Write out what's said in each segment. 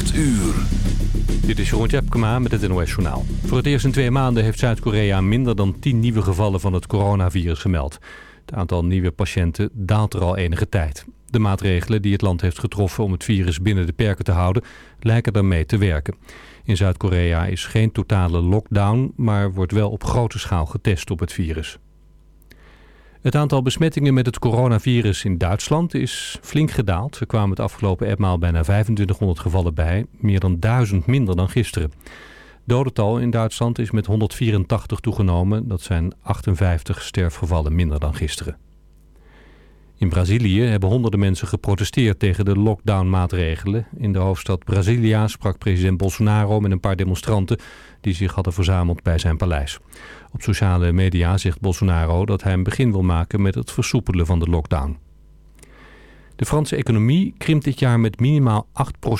8 uur. Dit is Jeroen Tjepkema met het NOS Journaal. Voor het eerst in twee maanden heeft Zuid-Korea minder dan 10 nieuwe gevallen van het coronavirus gemeld. Het aantal nieuwe patiënten daalt er al enige tijd. De maatregelen die het land heeft getroffen om het virus binnen de perken te houden... lijken daarmee te werken. In Zuid-Korea is geen totale lockdown... maar wordt wel op grote schaal getest op het virus. Het aantal besmettingen met het coronavirus in Duitsland is flink gedaald. Er kwamen het afgelopen etmaal bijna 2500 gevallen bij, meer dan 1000 minder dan gisteren. Dodental in Duitsland is met 184 toegenomen. Dat zijn 58 sterfgevallen minder dan gisteren. In Brazilië hebben honderden mensen geprotesteerd tegen de lockdownmaatregelen. In de hoofdstad Brasilia sprak president Bolsonaro met een paar demonstranten die zich hadden verzameld bij zijn paleis. Op sociale media zegt Bolsonaro dat hij een begin wil maken met het versoepelen van de lockdown. De Franse economie krimpt dit jaar met minimaal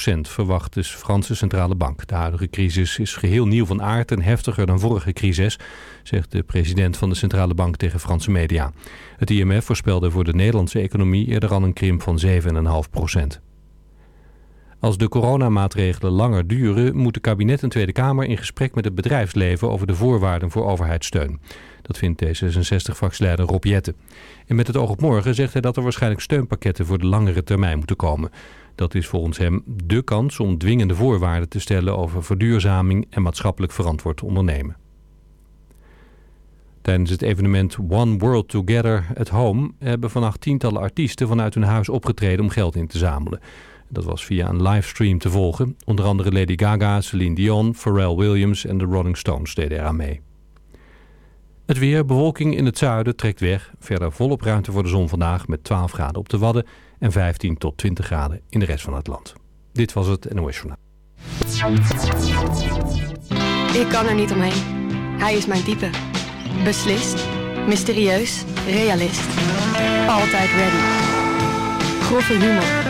8%, verwacht de Franse Centrale Bank. De huidige crisis is geheel nieuw van aard en heftiger dan vorige crisis, zegt de president van de Centrale Bank tegen Franse media. Het IMF voorspelde voor de Nederlandse economie eerder al een krimp van 7,5%. Als de coronamaatregelen langer duren, moet de kabinet en Tweede Kamer in gesprek met het bedrijfsleven over de voorwaarden voor overheidssteun. Dat vindt D66-fractieleider Rob Jetten. En met het oog op morgen zegt hij dat er waarschijnlijk steunpakketten voor de langere termijn moeten komen. Dat is volgens hem dé kans om dwingende voorwaarden te stellen over verduurzaming en maatschappelijk verantwoord ondernemen. Tijdens het evenement One World Together at Home hebben vannacht tientallen artiesten vanuit hun huis opgetreden om geld in te zamelen. Dat was via een livestream te volgen. Onder andere Lady Gaga, Celine Dion, Pharrell Williams en de Rolling Stones deden eraan mee. Het weer, bewolking in het zuiden trekt weg. Verder volop ruimte voor de zon vandaag met 12 graden op de Wadden en 15 tot 20 graden in de rest van het land. Dit was het NOS Journaal. Ik kan er niet omheen. Hij is mijn type. Beslist, mysterieus, realist. Altijd ready. Grove humor.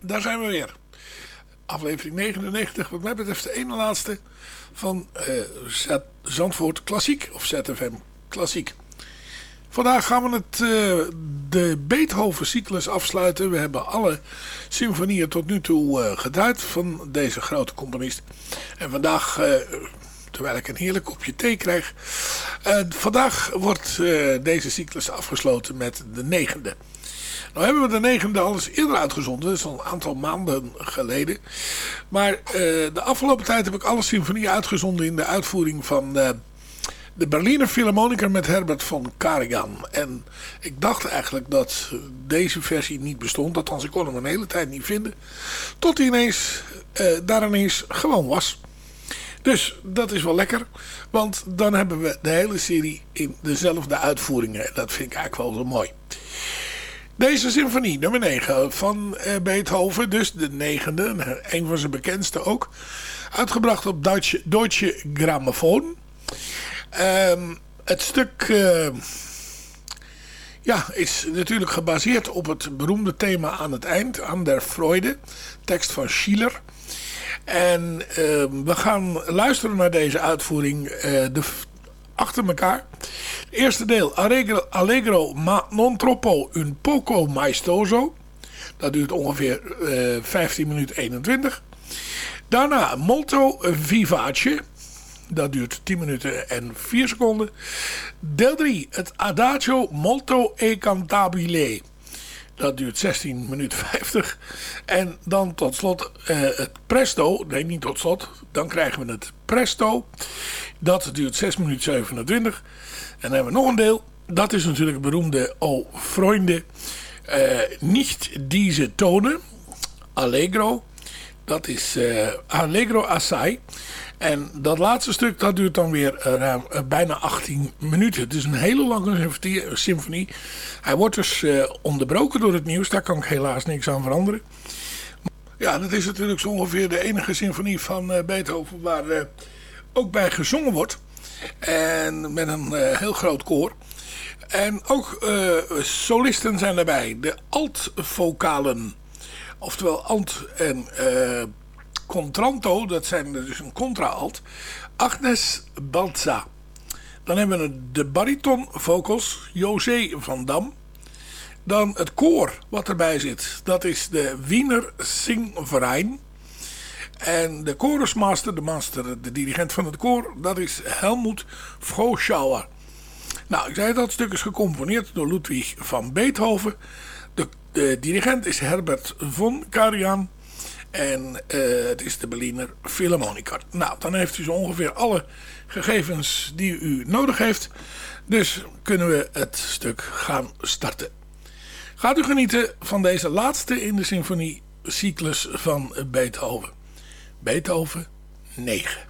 Daar zijn we weer. Aflevering 99, wat mij betreft de ene laatste van uh, Zandvoort Klassiek, of ZFM Klassiek. Vandaag gaan we het, uh, de Beethoven-cyclus afsluiten. We hebben alle symfonieën tot nu toe uh, geduid van deze grote componist. En vandaag, terwijl ik een heerlijk kopje thee krijg... vandaag wordt deze cyclus afgesloten met de negende. Nou hebben we de negende al eens eerder uitgezonden. Dat is al een aantal maanden geleden. Maar uh, de afgelopen tijd heb ik alle symfonieën uitgezonden in de uitvoering van uh, de Berliner Philharmoniker met Herbert von Karajan. En ik dacht eigenlijk dat deze versie niet bestond. Althans, ik kon hem een hele tijd niet vinden. Tot hij ineens, uh, daar ineens gewoon was. Dus dat is wel lekker. Want dan hebben we de hele serie in dezelfde uitvoeringen. Dat vind ik eigenlijk wel zo mooi. Deze symfonie, nummer 9 van uh, Beethoven, dus de negende, een van zijn bekendste ook. Uitgebracht op Duitse, Deutsche Grammophon. Um, het stuk uh, ja, is natuurlijk gebaseerd op het beroemde thema aan het eind, aan der Freude, tekst van Schiller. En uh, we gaan luisteren naar deze uitvoering uh, de, achter elkaar. Eerste deel, Allegro, Allegro ma non troppo un poco maestoso. Dat duurt ongeveer uh, 15 minuten 21. Daarna Molto Vivace. Dat duurt 10 minuten en 4 seconden. Deel 3, het Adagio Molto e Cantabile. Dat duurt 16 minuten 50. En dan tot slot uh, het Presto. Nee, niet tot slot. Dan krijgen we het Presto. Dat duurt 6 minuten 27. En dan hebben we nog een deel. Dat is natuurlijk beroemde O Freunde. Uh, niet deze tonen. Allegro. Dat is uh, Allegro Assai. En dat laatste stuk dat duurt dan weer ruim, bijna 18 minuten. Het is een hele lange symfonie. Hij wordt dus uh, onderbroken door het nieuws. Daar kan ik helaas niks aan veranderen. Ja, dat is natuurlijk zo ongeveer de enige symfonie van uh, Beethoven waar uh, ook bij gezongen wordt. En met een heel groot koor. En ook solisten zijn erbij. De altvocalen. Oftewel alt en contralto. Dat zijn dus een contra-alt. Agnes Balza. Dan hebben we de bariton vocals, José van Dam. Dan het koor wat erbij zit, dat is de Wiener Singverein. En de chorusmaster, de master, de dirigent van het koor, dat is Helmut Froschauer. Nou, ik zei dat stuk is gecomponeerd door Ludwig van Beethoven. De, de dirigent is Herbert von Karajan. En uh, het is de Berliner Philharmoniker. Nou, dan heeft u zo ongeveer alle gegevens die u nodig heeft. Dus kunnen we het stuk gaan starten. Gaat u genieten van deze laatste in de symfoniecyclus van Beethoven. Beethoven 9.